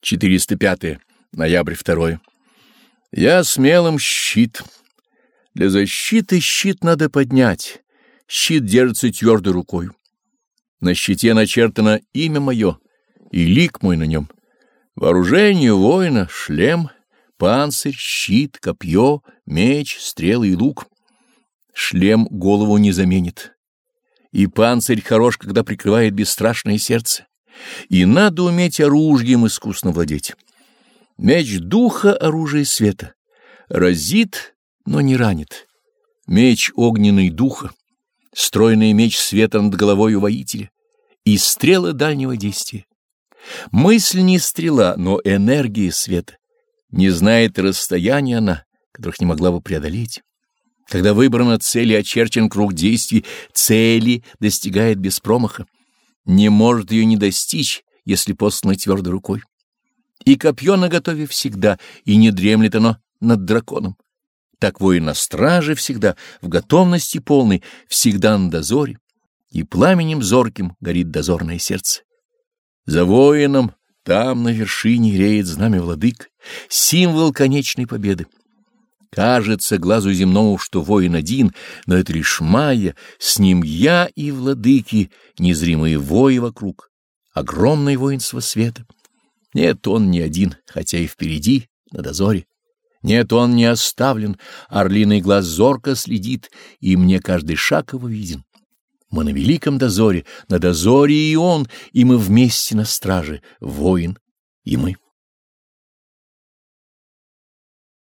405. Ноябрь 2. Я смелым щит. Для защиты щит надо поднять. Щит держится твердой рукой. На щите начертано имя мое и лик мой на нем. Вооружение воина — шлем, панцирь, щит, копье, меч, стрелы и лук. Шлем голову не заменит. И панцирь хорош, когда прикрывает бесстрашное сердце. И надо уметь оружием искусно владеть. Меч духа — оружие света. Разит, но не ранит. Меч огненный духа. Стройный меч света над головой воителя. И стрела дальнего действия. Мысль не стрела, но энергия света. Не знает расстояния она, которых не могла бы преодолеть. Когда выбрана цель и очерчен круг действий, цели достигает без промаха не может ее не достичь, если послана твердой рукой. И копье наготове всегда, и не дремлет оно над драконом. Так воин на страже всегда, в готовности полной, всегда на дозоре, и пламенем зорким горит дозорное сердце. За воином там на вершине реет знамя владык, символ конечной победы. Кажется глазу земному, что воин один, но это лишь майя, с ним я и владыки, незримые вои вокруг, огромное воинство света. Нет, он не один, хотя и впереди, на дозоре. Нет, он не оставлен, орлиный глаз зорко следит, и мне каждый шаг его виден. Мы на великом дозоре, на дозоре и он, и мы вместе на страже, воин и мы.